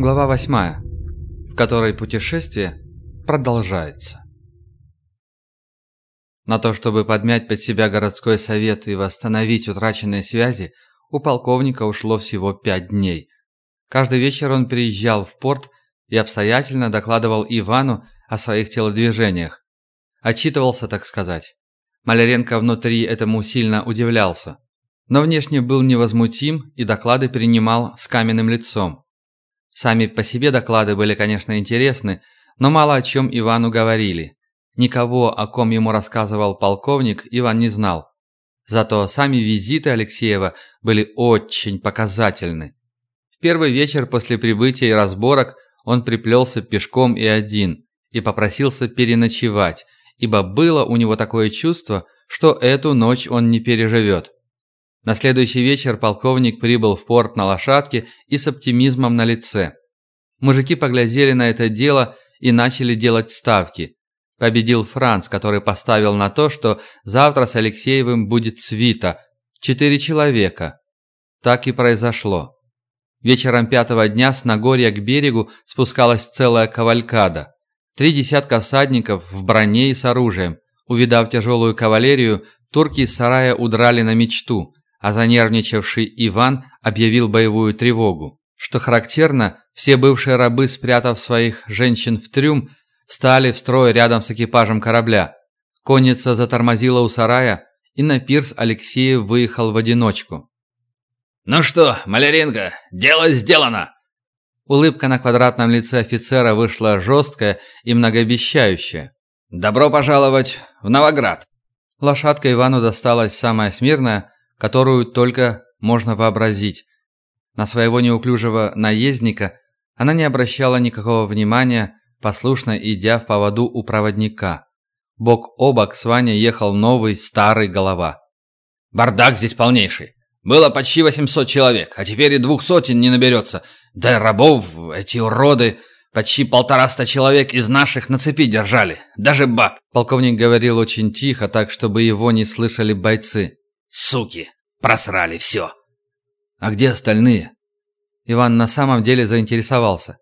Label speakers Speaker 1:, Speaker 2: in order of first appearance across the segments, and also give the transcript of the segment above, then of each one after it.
Speaker 1: Глава 8, в которой путешествие продолжается. На то, чтобы подмять под себя городской совет и восстановить утраченные связи, у полковника ушло всего пять дней. Каждый вечер он приезжал в порт и обстоятельно докладывал Ивану о своих телодвижениях. Отчитывался, так сказать. Маляренко внутри этому сильно удивлялся. Но внешне был невозмутим и доклады принимал с каменным лицом. Сами по себе доклады были, конечно, интересны, но мало о чем Ивану говорили. Никого, о ком ему рассказывал полковник, Иван не знал. Зато сами визиты Алексеева были очень показательны. В первый вечер после прибытия и разборок он приплелся пешком и один, и попросился переночевать, ибо было у него такое чувство, что эту ночь он не переживет. На следующий вечер полковник прибыл в порт на лошадке и с оптимизмом на лице. Мужики поглядели на это дело и начали делать ставки. Победил Франц, который поставил на то, что завтра с Алексеевым будет свита. Четыре человека. Так и произошло. Вечером пятого дня с Нагорья к берегу спускалась целая кавалькада. Три десятка всадников в броне и с оружием. Увидав тяжелую кавалерию, турки из сарая удрали на мечту – а занервничавший Иван объявил боевую тревогу. Что характерно, все бывшие рабы, спрятав своих женщин в трюм, стали в строй рядом с экипажем корабля. Конница затормозила у сарая, и на пирс Алексеев выехал в одиночку.
Speaker 2: «Ну что, Маляренко, дело сделано!»
Speaker 1: Улыбка на квадратном лице офицера вышла жесткая и многообещающая.
Speaker 2: «Добро пожаловать в Новоград!»
Speaker 1: Лошадка Ивану досталась самая смирная, которую только можно вообразить. На своего неуклюжего наездника она не обращала никакого внимания, послушно идя в поводу у проводника. Бок о бок с Ваней ехал новый старый голова.
Speaker 2: «Бардак здесь полнейший. Было почти 800 человек, а теперь и двух сотен не наберется. Да рабов, эти уроды, почти полтораста человек из наших на цепи держали, даже баб».
Speaker 1: Полковник говорил очень тихо, так чтобы его не слышали бойцы.
Speaker 2: Суки, просрали все.
Speaker 1: А где остальные? Иван на самом деле заинтересовался.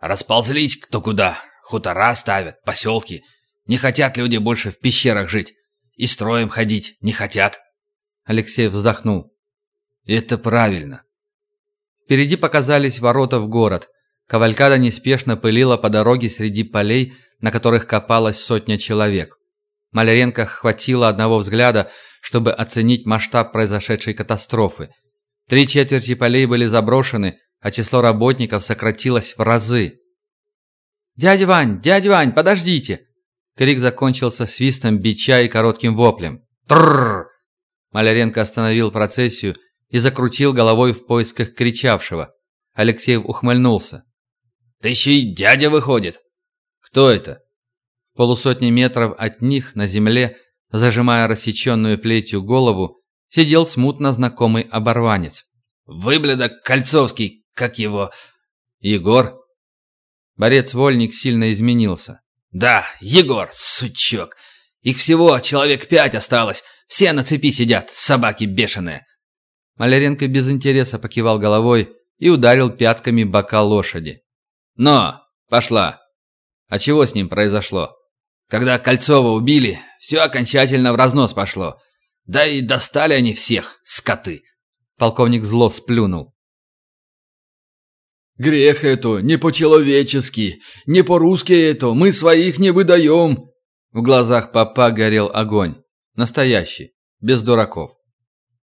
Speaker 2: Расползлись кто куда. Хутора ставят, поселки. Не хотят люди больше в пещерах жить. И строем ходить не хотят.
Speaker 1: Алексей вздохнул. Это правильно. Впереди показались ворота в город. Кавалькада неспешно пылила по дороге среди полей, на которых копалась сотня человек. Маляренко хватило одного взгляда, чтобы оценить масштаб произошедшей катастрофы. Три четверти полей были заброшены, а число работников сократилось в разы. «Дядя Вань! Дядя Вань, подождите!» Крик закончился свистом бича и коротким воплем. «Трррр!» Маляренко остановил процессию и закрутил головой в поисках кричавшего. Алексеев ухмыльнулся.
Speaker 2: «Ты еще и дядя выходит!»
Speaker 1: «Кто это?» полусотни метров от них на земле, зажимая рассеченную плетью голову, сидел смутно знакомый оборванец.
Speaker 2: «Выблядок Кольцовский, как его...»
Speaker 1: «Егор?» Борец-вольник сильно изменился.
Speaker 2: «Да, Егор, сучок. Их всего человек пять осталось. Все на цепи сидят, собаки бешеные».
Speaker 1: Маляренко без интереса покивал головой и ударил пятками бока лошади.
Speaker 2: «Но, пошла.
Speaker 1: А чего с ним произошло?»
Speaker 2: Когда Кольцова убили, все окончательно в разнос пошло. Да и достали они всех, скоты.
Speaker 1: Полковник зло сплюнул.
Speaker 3: «Грех это, не по-человечески, не по-русски это, мы своих не выдаем!»
Speaker 1: В глазах папа горел огонь. Настоящий, без дураков.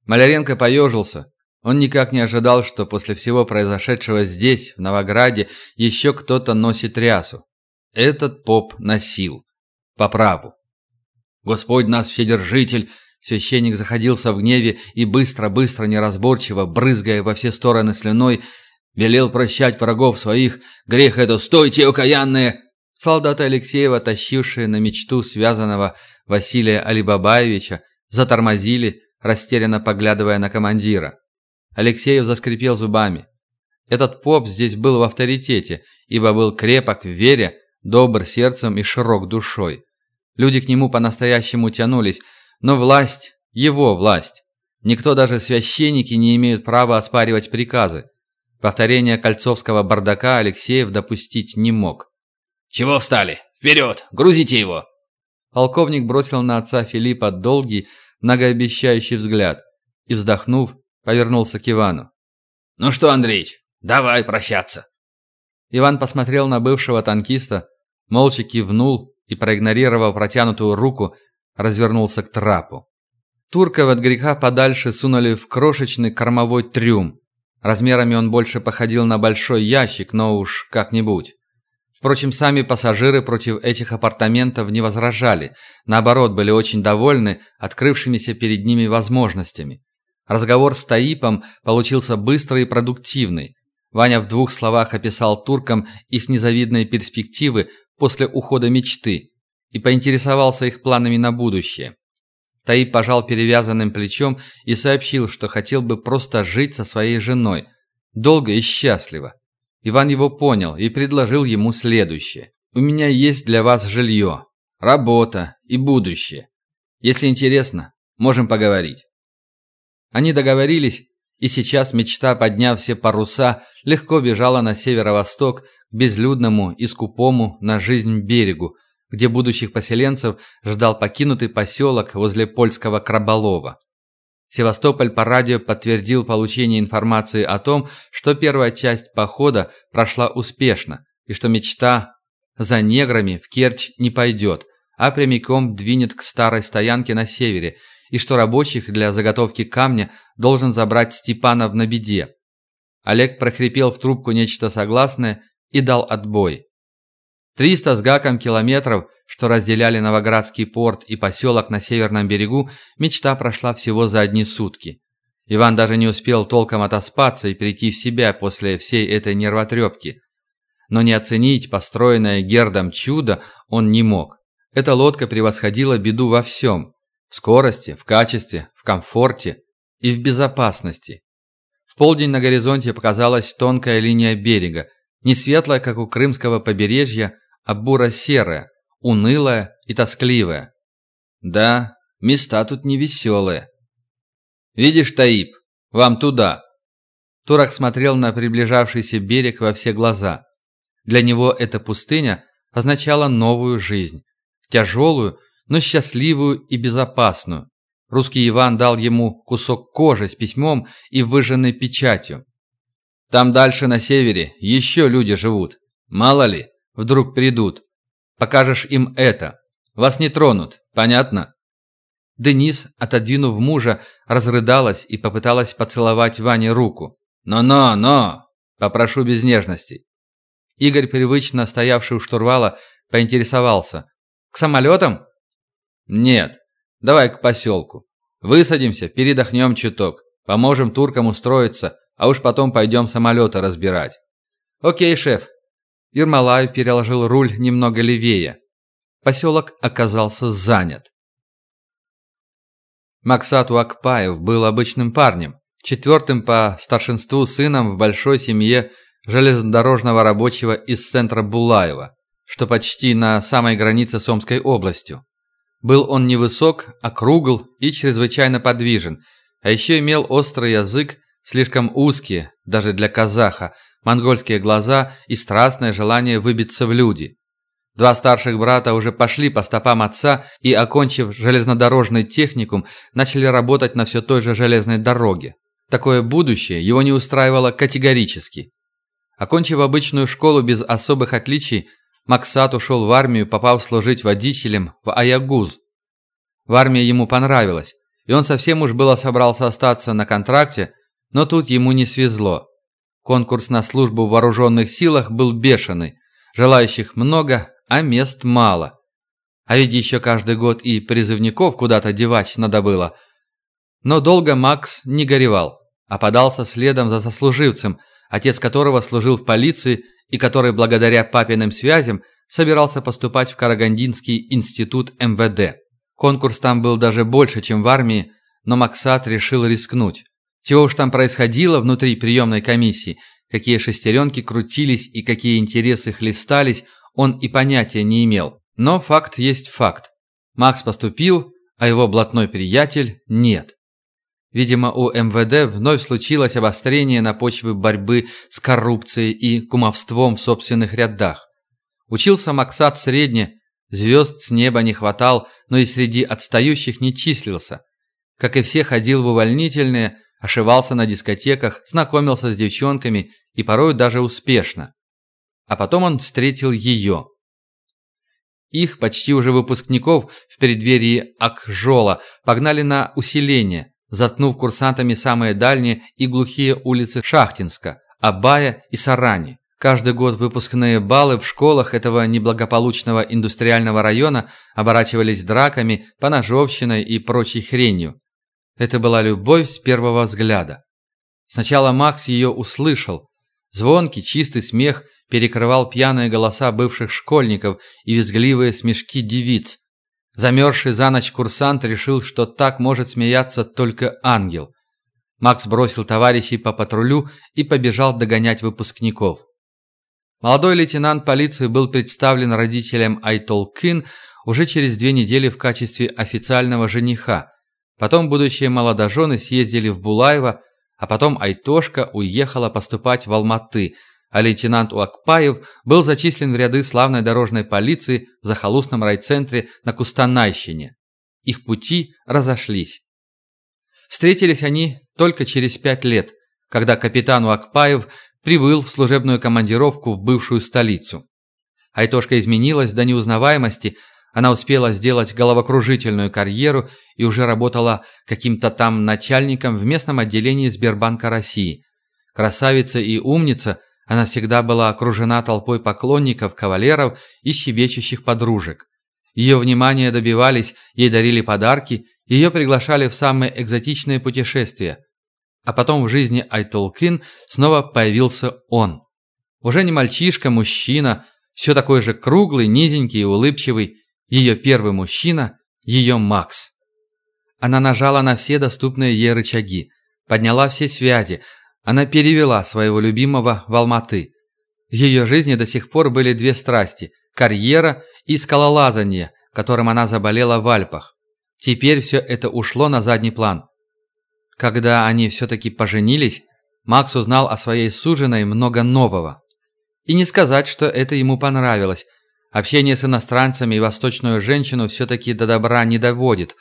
Speaker 1: Маляренко поежился. Он никак не ожидал, что после всего произошедшего здесь, в Новограде, еще кто-то носит рясу. Этот поп носил по праву. Господь нас вседержитель, священник заходился в гневе и быстро-быстро, неразборчиво, брызгая во все стороны слюной, велел прощать врагов своих, грех это, стойте, окаянные! Солдаты Алексеева, тащившие на мечту связанного Василия Алибабаевича, затормозили, растерянно поглядывая на командира. Алексеев заскрипел зубами. Этот поп здесь был в авторитете, ибо был крепок в вере, добр сердцем и широк душой. Люди к нему по-настоящему тянулись, но власть – его власть. Никто, даже священники, не имеют права оспаривать приказы. Повторение кольцовского бардака Алексеев допустить не мог.
Speaker 2: «Чего встали? Вперед! Грузите его!»
Speaker 1: Полковник бросил на отца Филиппа долгий, многообещающий взгляд и, вздохнув, повернулся к Ивану.
Speaker 2: «Ну что, Андреич, давай прощаться!»
Speaker 1: Иван посмотрел на бывшего танкиста, молча кивнул и, проигнорировав протянутую руку, развернулся к трапу. Турков от греха подальше сунули в крошечный кормовой трюм. Размерами он больше походил на большой ящик, но уж как-нибудь. Впрочем, сами пассажиры против этих апартаментов не возражали, наоборот, были очень довольны открывшимися перед ними возможностями. Разговор с Таипом получился быстрый и продуктивный. Ваня в двух словах описал туркам их незавидные перспективы после ухода мечты и поинтересовался их планами на будущее. Таип пожал перевязанным плечом и сообщил, что хотел бы просто жить со своей женой, долго и счастливо. Иван его понял и предложил ему следующее. «У меня есть для вас жилье, работа и будущее. Если интересно, можем поговорить». Они договорились, и сейчас мечта, подняв все паруса, легко бежала на северо-восток безлюдному и скупому на жизнь берегу, где будущих поселенцев ждал покинутый поселок возле польского Краболова. Севастополь по радио подтвердил получение информации о том, что первая часть похода прошла успешно, и что мечта за неграми в Керчь не пойдет, а прямиком двинет к старой стоянке на севере, и что рабочих для заготовки камня должен забрать Степанов на беде. Олег прохрипел в трубку нечто согласное и дал отбой. Триста с гаком километров что разделяли Новоградский порт и поселок на северном берегу, мечта прошла всего за одни сутки. Иван даже не успел толком отоспаться и прийти в себя после всей этой нервотрепки. Но не оценить построенное Гердом чудо он не мог. Эта лодка превосходила беду во всем. В скорости, в качестве, в комфорте и в безопасности. В полдень на горизонте показалась тонкая линия берега, не светлая, как у крымского побережья, а буро-серая, унылая и тоскливая. Да, места тут невеселые. «Видишь, Таиб, вам туда!» Турок смотрел на приближавшийся берег во все глаза. Для него эта пустыня означала новую жизнь. Тяжелую, но счастливую и безопасную. Русский Иван дал ему кусок кожи с письмом и выжженной печатью. Там дальше на севере еще люди живут. Мало ли, вдруг придут. Покажешь им это. Вас не тронут, понятно?» Денис, отодвинув мужа, разрыдалась и попыталась поцеловать Ване руку. «Но-но, но! Попрошу без нежностей». Игорь, привычно стоявший у штурвала, поинтересовался. «К самолетам?» «Нет. Давай к поселку. Высадимся, передохнем чуток. Поможем туркам устроиться, а уж потом пойдем самолеты разбирать». «Окей, шеф. Ермолаев переложил руль немного левее. Поселок оказался занят. Максату Акпаев был обычным парнем, четвертым по старшинству сыном в большой семье железнодорожного рабочего из центра Булаева, что почти на самой границе с Омской областью. Был он невысок, округл и чрезвычайно подвижен, а еще имел острый язык, слишком узкий, даже для казаха, монгольские глаза и страстное желание выбиться в люди. Два старших брата уже пошли по стопам отца и, окончив железнодорожный техникум, начали работать на все той же железной дороге. Такое будущее его не устраивало категорически. Окончив обычную школу без особых отличий, Максат ушел в армию, попав служить водителем в Аягуз. В армии ему понравилось, и он совсем уж было собрался остаться на контракте, но тут ему не свезло. Конкурс на службу в вооруженных силах был бешеный. Желающих много, а мест мало. А ведь еще каждый год и призывников куда-то девать надо было. Но долго Макс не горевал, а подался следом за сослуживцем, отец которого служил в полиции и который благодаря папиным связям собирался поступать в Карагандинский институт МВД. Конкурс там был даже больше, чем в армии, но Максат решил рискнуть. Чего уж там происходило внутри приемной комиссии, какие шестеренки крутились и какие интересы хлестались, он и понятия не имел. Но факт есть факт. Макс поступил, а его блатной приятель нет. Видимо, у МВД вновь случилось обострение на почве борьбы с коррупцией и кумовством в собственных рядах. Учился Максат средне, звезд с неба не хватал, но и среди отстающих не числился. Как и все, ходил в увольнительные, ошивался на дискотеках, знакомился с девчонками и порой даже успешно. А потом он встретил ее. Их, почти уже выпускников, в преддверии Акжола погнали на усиление, заткнув курсантами самые дальние и глухие улицы Шахтинска, Абая и Сарани. Каждый год выпускные баллы в школах этого неблагополучного индустриального района оборачивались драками, поножовщиной и прочей хренью. Это была любовь с первого взгляда. Сначала Макс ее услышал. Звонкий, чистый смех перекрывал пьяные голоса бывших школьников и визгливые смешки девиц, Замерзший за ночь курсант решил, что так может смеяться только ангел. Макс бросил товарищей по патрулю и побежал догонять выпускников. Молодой лейтенант полиции был представлен родителям Айтолкин уже через две недели в качестве официального жениха. Потом будущие молодожены съездили в Булаево, а потом Айтошка уехала поступать в Алматы – а лейтенант Уакпаев был зачислен в ряды славной дорожной полиции в захолустном райцентре на Кустанайщине. Их пути разошлись. Встретились они только через пять лет, когда капитан Уакпаев прибыл в служебную командировку в бывшую столицу. Айтошка изменилась до неузнаваемости, она успела сделать головокружительную карьеру и уже работала каким-то там начальником в местном отделении Сбербанка России. Красавица и умница – она всегда была окружена толпой поклонников, кавалеров и щебечущих подружек. Ее внимания добивались, ей дарили подарки, ее приглашали в самые экзотичные путешествия. А потом в жизни Айтолкин снова появился он. Уже не мальчишка, мужчина, все такой же круглый, низенький и улыбчивый. Ее первый мужчина, ее Макс. Она нажала на все доступные ей рычаги, подняла все связи, она перевела своего любимого в Алматы. В ее жизни до сих пор были две страсти – карьера и скалолазание, которым она заболела в Альпах. Теперь все это ушло на задний план. Когда они все-таки поженились, Макс узнал о своей суженой много нового. И не сказать, что это ему понравилось. Общение с иностранцами и восточную женщину все-таки до добра не доводит.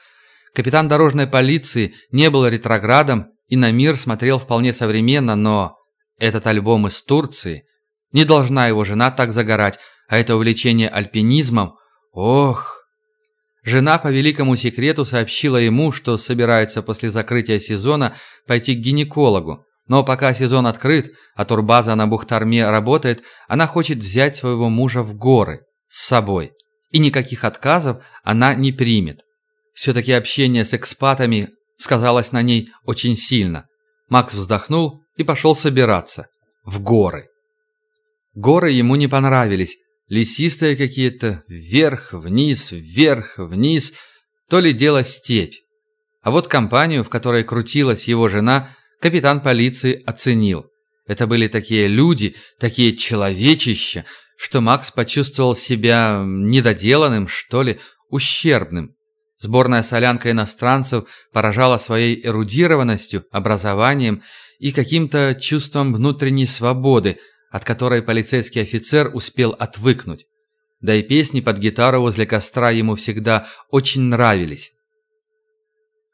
Speaker 1: Капитан дорожной полиции не был ретроградом и на мир смотрел вполне современно, но этот альбом из Турции, не должна его жена так загорать, а это увлечение альпинизмом, ох... Жена по великому секрету сообщила ему, что собирается после закрытия сезона пойти к гинекологу. Но пока сезон открыт, а турбаза на Бухтарме работает, она хочет взять своего мужа в горы с собой. И никаких отказов она не примет. Все-таки общение с экспатами сказалось на ней очень сильно. Макс вздохнул и пошел собираться. В горы. Горы ему не понравились. Лесистые какие-то, вверх, вниз, вверх, вниз. То ли дело степь. А вот компанию, в которой крутилась его жена, капитан полиции оценил. Это были такие люди, такие человечища, что Макс почувствовал себя недоделанным, что ли, ущербным. Сборная солянка иностранцев поражала своей эрудированностью, образованием и каким-то чувством внутренней свободы, от которой полицейский офицер успел отвыкнуть. Да и песни под гитару возле костра ему всегда очень нравились.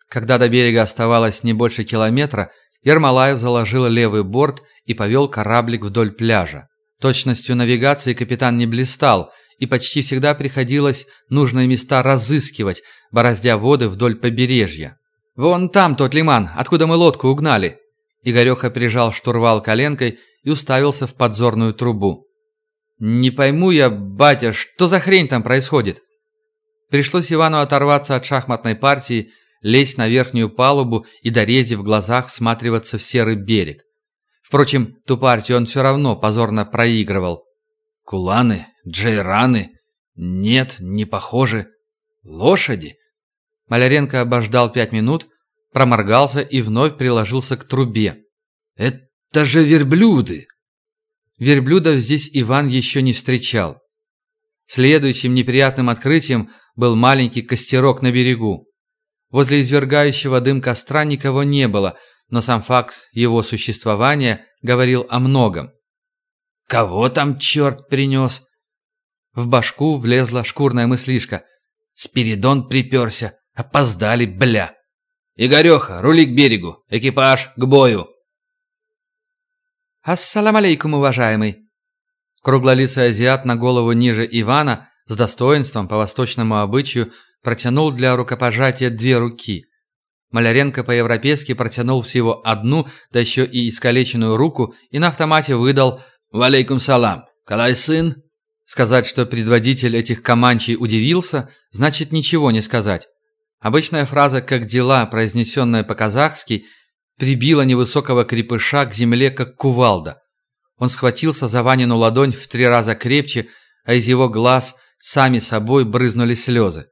Speaker 1: Когда до берега оставалось не больше километра, Ермолаев заложил левый борт и повел кораблик вдоль пляжа. Точностью навигации капитан не блистал – и почти всегда приходилось нужные места разыскивать, бороздя воды вдоль побережья. «Вон там тот лиман, откуда мы лодку угнали!» Игореха прижал штурвал коленкой и уставился в подзорную трубу. «Не пойму я, батя, что за хрень там происходит?» Пришлось Ивану оторваться от шахматной партии, лезть на верхнюю палубу и, дорезив в глазах, всматриваться в серый берег. Впрочем, ту партию он все равно позорно проигрывал. «Куланы? Джейраны? Нет, не похожи. Лошади? Маляренко обождал пять минут, проморгался и вновь приложился к трубе. Это же верблюды! Верблюдов здесь Иван еще не встречал. Следующим неприятным открытием был маленький костерок на берегу. Возле извергающего дым костра никого не было, но сам факт его существования говорил о многом. «Кого там черт принес?» В башку влезла шкурная мыслишка. «Спиридон приперся. Опоздали, бля!»
Speaker 2: «Игореха, рули к берегу! Экипаж, к бою!»
Speaker 1: «Ассалам алейкум, уважаемый!» Круглолицый азиат на голову ниже Ивана с достоинством по восточному обычаю протянул для рукопожатия две руки. Маляренко по-европейски протянул всего одну, да еще и искалеченную руку, и на автомате выдал «Валейкум салам! Калай сын!» Сказать, что предводитель этих команчей удивился, значит ничего не сказать. Обычная фраза «как дела», произнесенная по-казахски, прибила невысокого крепыша к земле, как кувалда. Он схватился за Ванину ладонь в три раза крепче, а из его глаз сами собой брызнули слезы.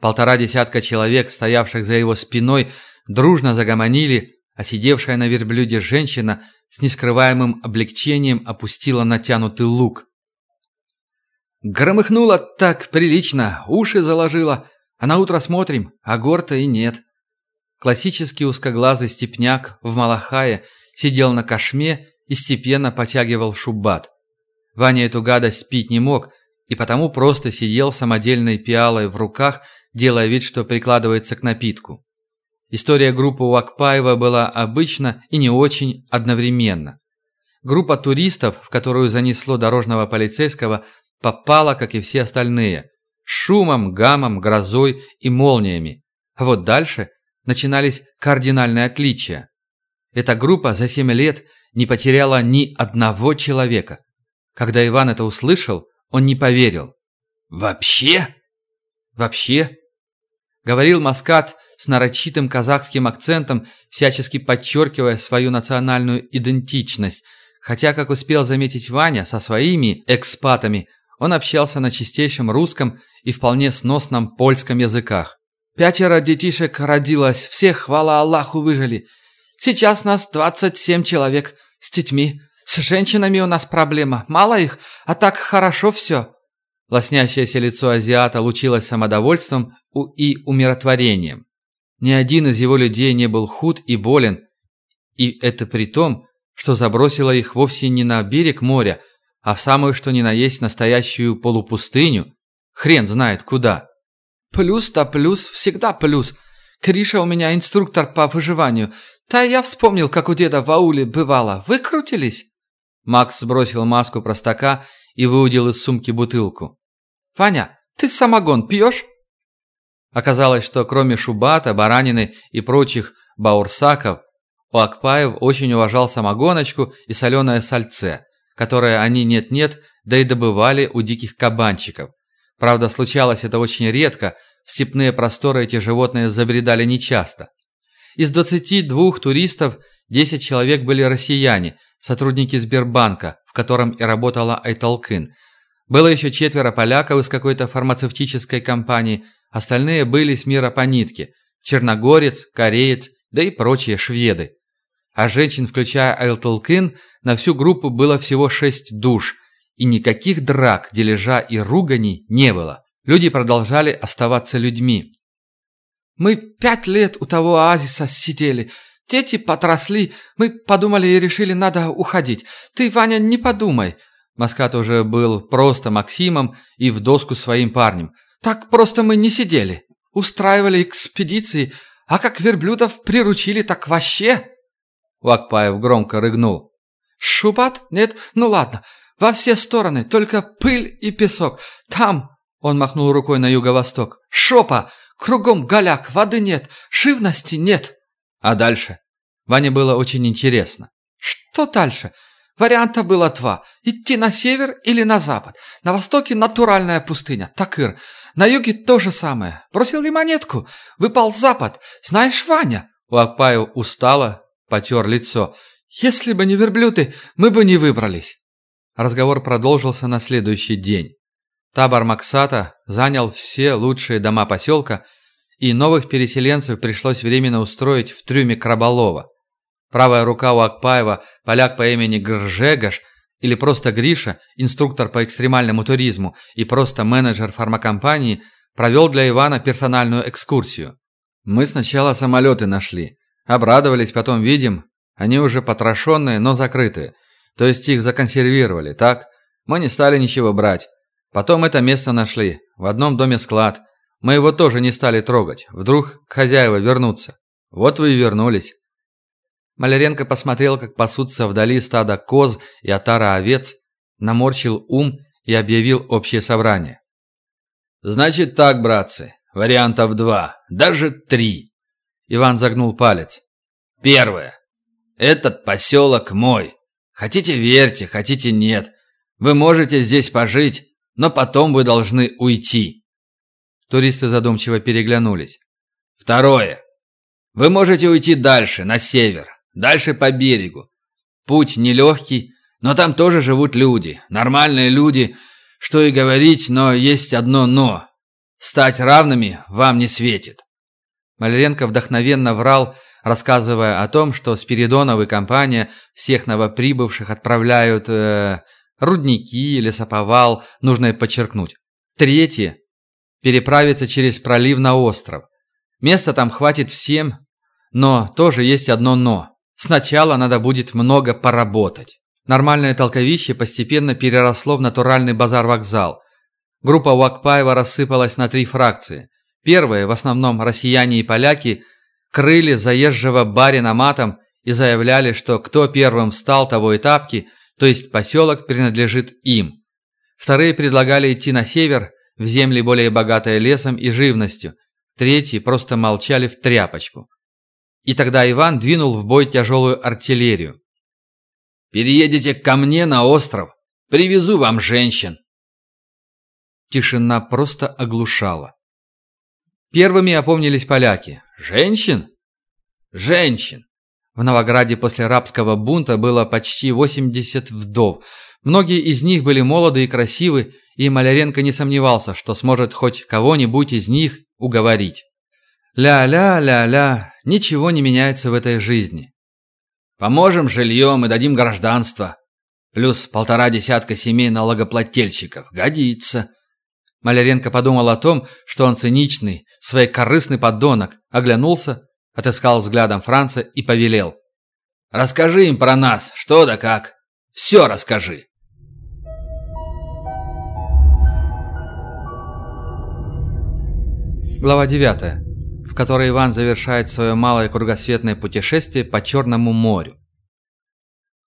Speaker 1: Полтора десятка человек, стоявших за его спиной, дружно загомонили, а сидевшая на верблюде женщина с нескрываемым облегчением опустила натянутый лук. Громыхнуло так прилично, уши заложило, а на утро смотрим, а гор-то и нет. Классический узкоглазый степняк в Малахае сидел на кошме и степенно потягивал шубат. Ваня эту гадость пить не мог, и потому просто сидел самодельной пиалой в руках, делая вид, что прикладывается к напитку. История группы у Акпаева была обычно и не очень одновременно. Группа туристов, в которую занесло дорожного полицейского, попала, как и все остальные, шумом, гамом, грозой и молниями. А вот дальше начинались кардинальные отличия. Эта группа за 7 лет не потеряла ни одного человека. Когда Иван это услышал, он не поверил. «Вообще?» «Вообще?» Говорил Маскат с нарочитым казахским акцентом, всячески подчеркивая свою национальную идентичность, хотя, как успел заметить Ваня, со своими экспатами он общался на чистейшем русском и вполне сносном польском языках. «Пятеро детишек родилось, всех, хвала Аллаху, выжили. Сейчас нас 27 человек с детьми. С женщинами у нас проблема. Мало их, а так хорошо все». Лоснящееся лицо азиата лучилось самодовольством и умиротворением. Ни один из его людей не был худ и болен, и это при том, что забросило их вовсе не на берег моря, а в самую что ни на есть настоящую полупустыню, хрен знает куда. Плюс-то плюс, всегда плюс. Криша у меня инструктор по выживанию. Та я вспомнил, как у деда в ауле бывало. Выкрутились? Макс сбросил маску простака и выудил из сумки бутылку. «Ваня, ты самогон пьешь?» Оказалось, что кроме шубата, баранины и прочих баурсаков, Уакпаев очень уважал самогоночку и соленое сальце, которое они нет-нет, да и добывали у диких кабанчиков. Правда, случалось это очень редко, в степные просторы эти животные забредали нечасто. Из 22 туристов 10 человек были россияне, сотрудники Сбербанка, в котором и работала Айталкин. Было еще четверо поляков из какой-то фармацевтической компании, остальные были с мира по нитке – черногорец, кореец, да и прочие шведы. А женщин, включая Айталкин, на всю группу было всего шесть душ – и никаких драк, дележа и руганий не было. Люди продолжали оставаться людьми. «Мы пять лет у того оазиса сидели. Дети потросли. Мы подумали и решили, надо уходить. Ты, Ваня, не подумай». Маскат уже был просто Максимом и в доску своим парнем. «Так просто мы не сидели. Устраивали экспедиции, а как верблюдов приручили, так вообще...» Вакпаев громко рыгнул. «Шубат? Нет? Ну ладно. Во все стороны, только пыль и песок. Там, он махнул рукой на юго-восток, шопа, кругом голяк, воды нет, живности нет. А дальше? Ване было очень интересно. Что дальше? Варианта было два. Идти на север или на запад. На востоке натуральная пустыня, Такыр. На юге то же самое. Бросил ли монетку? Выпал запад. Знаешь, Ваня? Уакпаев устало, потер лицо. Если бы не верблюды, мы бы не выбрались. Разговор продолжился на следующий день. Табор Максата занял все лучшие дома поселка, и новых переселенцев пришлось временно устроить в трюме Краболова. Правая рука у Акпаева, поляк по имени Гржегаш, или просто Гриша, инструктор по экстремальному туризму и просто менеджер фармакомпании, провел для Ивана персональную экскурсию. Мы сначала самолеты нашли. Обрадовались, потом видим, они уже потрошенные, но закрытые. То есть их законсервировали, так? Мы не стали ничего брать. Потом это место нашли. В одном доме склад. Мы его тоже не стали трогать. Вдруг хозяева вернутся. Вот вы и вернулись. Маляренко посмотрел, как пасутся вдали стадо коз и отара овец, наморщил ум и объявил общее собрание.
Speaker 2: «Значит так, братцы, вариантов два, даже три».
Speaker 1: Иван загнул палец.
Speaker 2: «Первое. Этот поселок мой. Хотите верьте, хотите нет. Вы можете здесь пожить, но потом вы должны уйти».
Speaker 1: Туристы задумчиво переглянулись.
Speaker 2: «Второе. Вы можете уйти дальше, на север, дальше по берегу. Путь нелегкий, но там тоже живут люди, нормальные люди, что и говорить, но есть одно «но». Стать равными вам не светит.
Speaker 1: Маляренко вдохновенно врал, рассказывая о том, что Спиридонов и компания всех новоприбывших отправляют э, рудники, лесоповал, нужно подчеркнуть. Третье – переправиться через пролив на остров. Места там хватит всем, но тоже есть одно «но». Сначала надо будет много поработать. Нормальное толковище постепенно переросло в натуральный базар-вокзал. Группа Уакпаева рассыпалась на три фракции. Первые, в основном россияне и поляки, крыли заезжего барина матом и заявляли, что кто первым встал, того и то есть поселок принадлежит им. Вторые предлагали идти на север, в земли более богатые лесом и живностью. Третьи просто молчали в тряпочку. И тогда Иван двинул в бой тяжелую артиллерию.
Speaker 2: Переедете ко мне на остров. Привезу вам женщин».
Speaker 1: Тишина просто оглушала. Первыми опомнились поляки. «Женщин?» «Женщин!» В Новограде после рабского бунта было почти 80 вдов. Многие из них были молоды и красивы, и Маляренко не сомневался, что сможет хоть кого-нибудь из них уговорить. Ля-ля-ля-ля, ничего не меняется в этой жизни.
Speaker 2: Поможем жильем и дадим гражданство. Плюс полтора десятка семей налогоплательщиков. Годится.
Speaker 1: Маляренко подумал о том, что он циничный, своекорыстный подонок, оглянулся, отыскал взглядом Франца и повелел.
Speaker 2: «Расскажи им про нас, что да как. Все расскажи».
Speaker 1: Глава девятая которой Иван завершает свое малое кругосветное путешествие по Черному морю.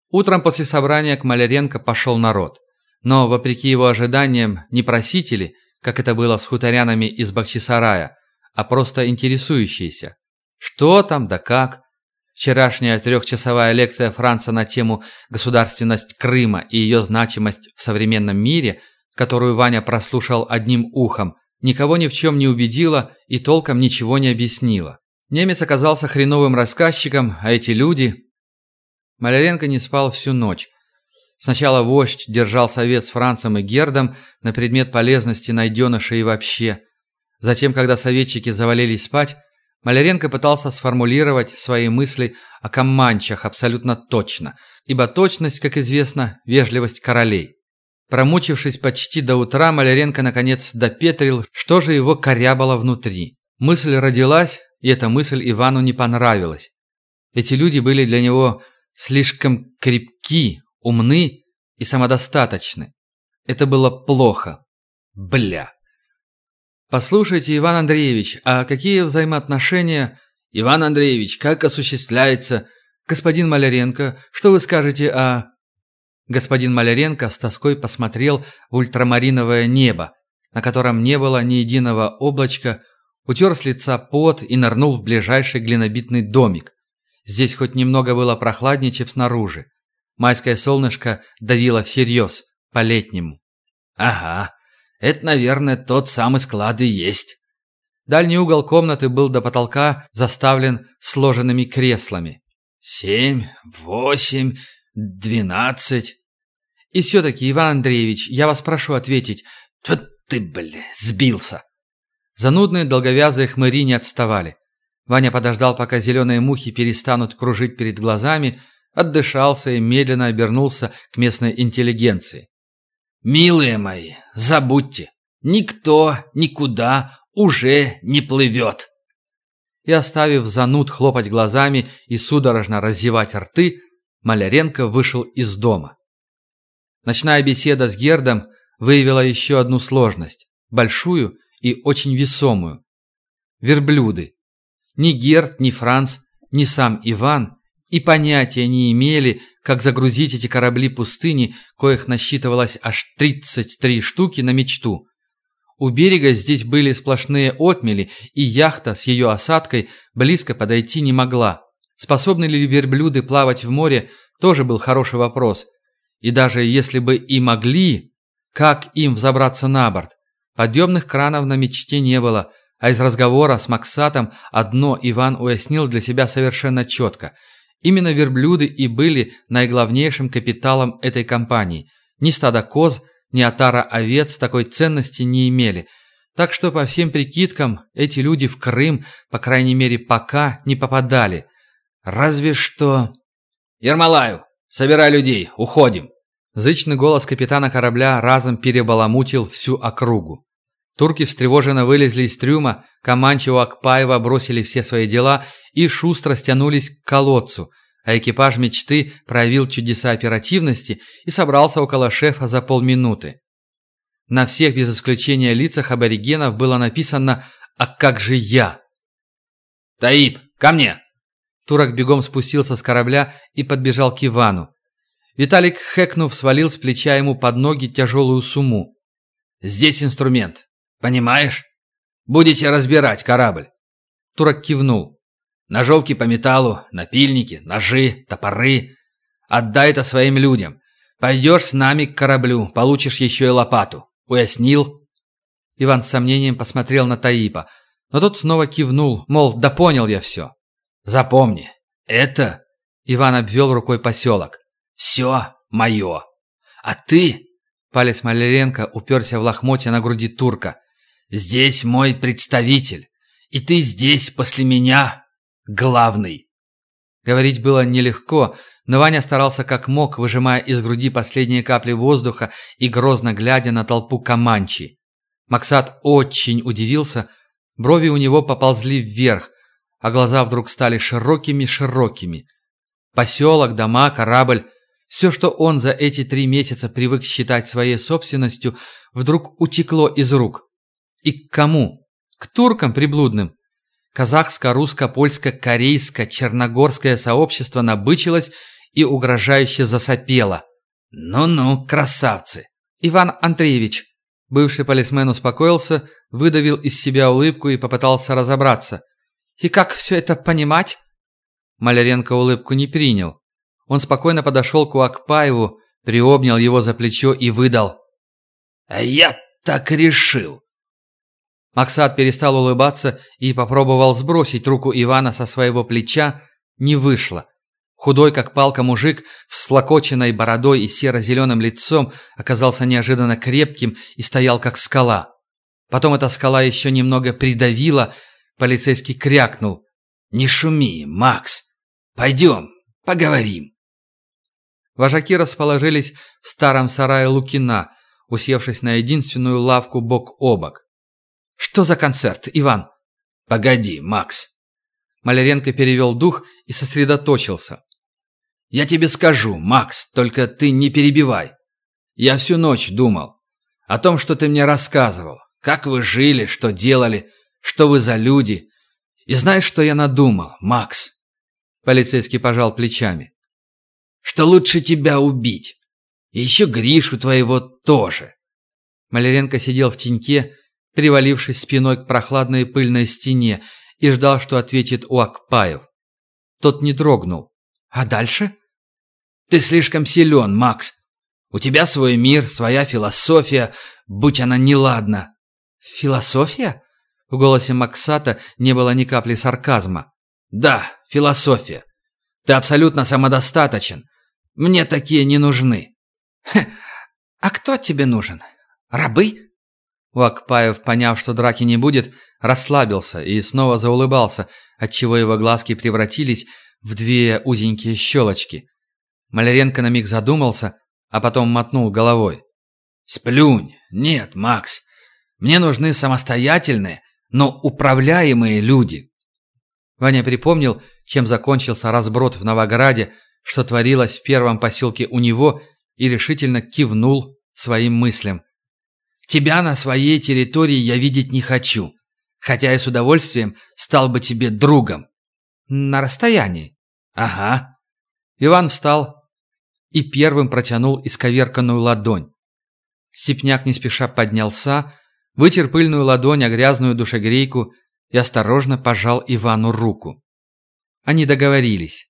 Speaker 1: Утром после собрания к Маляренко пошел народ. Но, вопреки его ожиданиям, не просители, как это было с хуторянами из Бахчисарая, а просто интересующиеся. Что там да как? Вчерашняя трехчасовая лекция Франца на тему «Государственность Крыма и ее значимость в современном мире», которую Ваня прослушал одним ухом, никого ни в чем не убедила и толком ничего не объяснила. Немец оказался хреновым рассказчиком, а эти люди... Маляренко не спал всю ночь. Сначала вождь держал совет с Францем и Гердом на предмет полезности найденыша и вообще. Затем, когда советчики завалились спать, Маляренко пытался сформулировать свои мысли о команчах абсолютно точно, ибо точность, как известно, вежливость королей. Промучившись почти до утра, Маляренко наконец допетрил, что же его корябало внутри. Мысль родилась, и эта мысль Ивану не понравилась. Эти люди были для него слишком крепки, умны и самодостаточны. Это было плохо. Бля. Послушайте, Иван Андреевич, а какие взаимоотношения... Иван Андреевич, как осуществляется... Господин Маляренко, что вы скажете о... Господин Маляренко с тоской посмотрел в ультрамариновое небо, на котором не было ни единого облачка, утер с лица пот и нырнул в ближайший глинобитный домик. Здесь хоть немного было прохладнее, чем снаружи. Майское солнышко давило всерьез, по-летнему.
Speaker 2: «Ага, это, наверное, тот самый склад и есть».
Speaker 1: Дальний угол комнаты был до потолка заставлен сложенными креслами.
Speaker 2: «Семь, восемь, двенадцать...»
Speaker 1: И все-таки, Иван Андреевич, я вас прошу ответить.
Speaker 2: Тут ты, бля, сбился.
Speaker 1: Занудные долговязые хмыри не отставали. Ваня подождал, пока зеленые мухи перестанут кружить перед глазами, отдышался и медленно обернулся к местной интеллигенции.
Speaker 2: «Милые мои, забудьте, никто никуда уже не плывет».
Speaker 1: и оставив зануд хлопать глазами и судорожно раззевать рты, Маляренко вышел из дома. Ночная беседа с Гердом выявила еще одну сложность, большую и очень весомую. Верблюды. Ни Герд, ни Франц, ни сам Иван и понятия не имели, как загрузить эти корабли пустыни, коих насчитывалось аж 33 штуки на мечту. У берега здесь были сплошные отмели, и яхта с ее осадкой близко подойти не могла. Способны ли верблюды плавать в море, тоже был хороший вопрос. И даже если бы и могли, как им взобраться на борт? Подъемных кранов на мечте не было, а из разговора с Максатом одно Иван уяснил для себя совершенно четко. Именно верблюды и были наиглавнейшим капиталом этой компании. Ни стада коз, ни отара овец такой ценности не имели. Так что по всем прикидкам эти люди в Крым, по крайней мере пока, не попадали. Разве что...
Speaker 2: «Ермолаю, собирай людей, уходим!»
Speaker 1: Зычный голос капитана корабля разом перебаламутил всю округу. Турки встревоженно вылезли из трюма, Каманчи у Акпаева бросили все свои дела и шустро стянулись к колодцу, а экипаж мечты проявил чудеса оперативности и собрался около шефа за полминуты. На всех без исключения лицах аборигенов было написано «А как же я?».
Speaker 2: «Таиб, ко мне!»
Speaker 1: Турок бегом спустился с корабля и подбежал к Ивану. Виталик, хэкнув, свалил с плеча ему под ноги тяжелую сумму.
Speaker 2: «Здесь инструмент. Понимаешь? Будете разбирать корабль».
Speaker 1: Турок кивнул.
Speaker 2: «Ножовки по металлу, напильники, ножи, топоры. Отдай это своим людям. Пойдешь с нами к кораблю, получишь еще и лопату. Уяснил?»
Speaker 1: Иван с сомнением посмотрел на Таипа, но тот снова кивнул, мол, да понял я все.
Speaker 2: Запомни, это...»
Speaker 1: Иван обвел рукой поселок.
Speaker 2: «Все мое. А ты...»
Speaker 1: Палец Маляренко уперся в лохмотья на груди турка.
Speaker 2: «Здесь мой представитель. И ты здесь после меня главный».
Speaker 1: Говорить было нелегко, но Ваня старался как мог, выжимая из груди последние капли воздуха и грозно глядя на толпу Каманчи. Максат очень удивился, брови у него поползли вверх, а глаза вдруг стали широкими-широкими. Поселок, дома, корабль – все, что он за эти три месяца привык считать своей собственностью, вдруг утекло из рук. И к кому? К туркам приблудным. Казахско-русско-польско-корейско-черногорское сообщество набычилось и угрожающе засопело.
Speaker 2: «Ну-ну, красавцы!»
Speaker 1: «Иван Андреевич!» Бывший полисмен успокоился, выдавил из себя улыбку и попытался разобраться. И как все это понимать?» Маляренко улыбку не принял. Он спокойно подошел к Уакпаеву, приобнял его за плечо и выдал.
Speaker 2: «А я так решил!»
Speaker 1: Максат перестал улыбаться и попробовал сбросить руку Ивана со своего плеча. Не вышло. Худой, как палка мужик, с слокоченной бородой и серо-зеленым лицом оказался неожиданно крепким и стоял как скала. Потом эта скала еще немного придавила, Полицейский крякнул. «Не шуми, Макс. Пойдем, поговорим». Вожаки расположились в старом сарае Лукина, усевшись на единственную лавку бок о бок. «Что за концерт, Иван?»
Speaker 2: «Погоди, Макс».
Speaker 1: Маляренко перевел дух и сосредоточился.
Speaker 2: «Я тебе скажу, Макс, только ты не перебивай. Я всю ночь думал о том, что ты мне рассказывал, как вы жили, что делали, что вы за люди? И знаешь, что я надумал, Макс?»
Speaker 1: Полицейский пожал плечами.
Speaker 2: «Что лучше тебя убить. И еще Гришу твоего тоже».
Speaker 1: Маляренко сидел в теньке, привалившись спиной к прохладной пыльной стене, и ждал, что ответит Уакпаев. Тот не дрогнул. «А дальше?»
Speaker 2: «Ты слишком силен, Макс. У тебя свой мир, своя философия, будь она неладна».
Speaker 1: «Философия?» В голосе Максата не было ни капли сарказма.
Speaker 2: «Да, философия. Ты абсолютно самодостаточен. Мне такие не нужны».
Speaker 1: «Хе, а кто тебе нужен? Рабы?» Уакпаев, поняв, что драки не будет, расслабился и снова заулыбался, отчего его глазки превратились в две узенькие щелочки. Маляренко на миг задумался, а потом мотнул головой.
Speaker 2: «Сплюнь! Нет, Макс! Мне нужны самостоятельные, но управляемые люди.
Speaker 1: Ваня припомнил, чем закончился разброд в Новограде, что творилось в первом поселке у него, и решительно кивнул своим мыслям. «Тебя на своей территории я видеть не хочу, хотя и с удовольствием стал бы тебе другом». «На расстоянии?» «Ага». Иван встал и первым протянул исковерканную ладонь. Степняк не спеша поднялся, вытер пыльную ладонь о грязную душегрейку и осторожно пожал Ивану руку. Они договорились.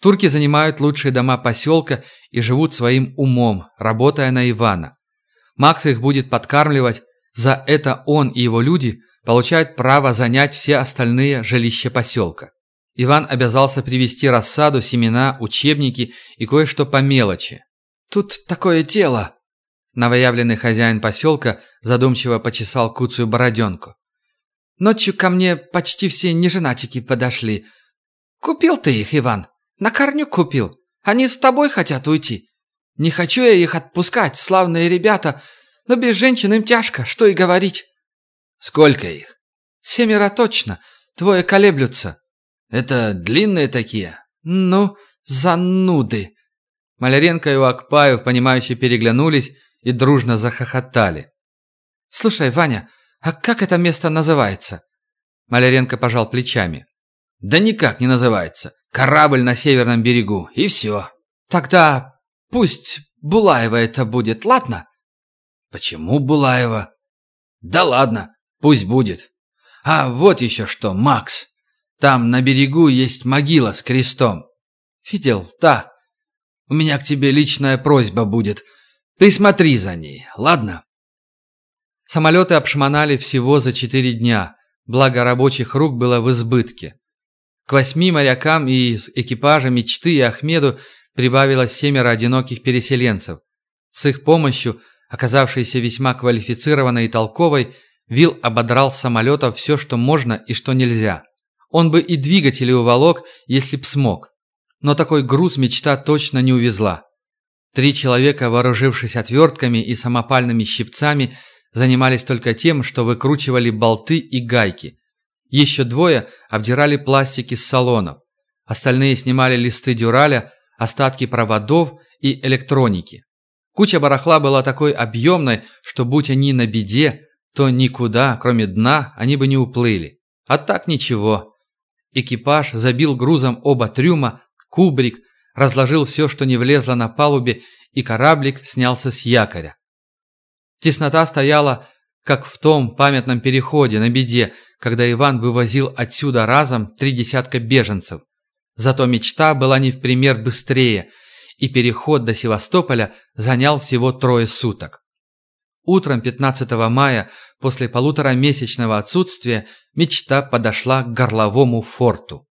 Speaker 1: Турки занимают лучшие дома поселка и живут своим умом, работая на Ивана. Макс их будет подкармливать, за это он и его люди получают право занять все остальные жилища поселка. Иван обязался привезти рассаду, семена, учебники и кое-что по мелочи. «Тут такое дело!» Новоявленный хозяин поселка задумчиво почесал куцую бороденку. Ночью ко мне почти все неженатики подошли. Купил ты их, Иван. На корню купил. Они с тобой хотят уйти. Не хочу я их отпускать, славные ребята, но без женщин им тяжко, что и говорить.
Speaker 2: Сколько их?
Speaker 1: Семеро точно. Двое колеблются.
Speaker 2: Это длинные такие?
Speaker 1: Ну, зануды. Маляренко и Уакпаев, понимающе переглянулись и дружно захохотали. «Слушай, Ваня, «А как это место называется?» Маляренко пожал плечами.
Speaker 2: «Да никак не называется. Корабль на северном берегу, и все».
Speaker 1: «Тогда пусть Булаева это будет, ладно?»
Speaker 2: «Почему Булаева?» «Да ладно, пусть будет. А вот еще что, Макс. Там на берегу есть могила с крестом».
Speaker 1: «Видел, да. У меня к тебе личная просьба будет. Присмотри за ней, ладно?» Самолеты обшмонали всего за четыре дня, благо рабочих рук было в избытке. К восьми морякам и из экипажа мечты и Ахмеду прибавилось семеро одиноких переселенцев. С их помощью, оказавшейся весьма квалифицированной и толковой, Вил ободрал с самолета все, что можно и что нельзя. Он бы и двигатели уволок, если б смог. Но такой груз мечта точно не увезла. Три человека, вооружившись отвертками и самопальными щипцами, занимались только тем, что выкручивали болты и гайки. Еще двое обдирали пластики с салонов. Остальные снимали листы дюраля, остатки проводов и электроники. Куча барахла была такой объемной, что будь они на беде, то никуда, кроме дна, они бы не уплыли. А так ничего. Экипаж забил грузом оба трюма, кубрик, разложил все, что не влезло на палубе, и кораблик снялся с якоря. Теснота стояла, как в том памятном переходе на беде, когда Иван вывозил отсюда разом три десятка беженцев. Зато мечта была не в пример быстрее, и переход до Севастополя занял всего трое суток. Утром 15 мая, после полуторамесячного отсутствия, мечта подошла к горловому форту.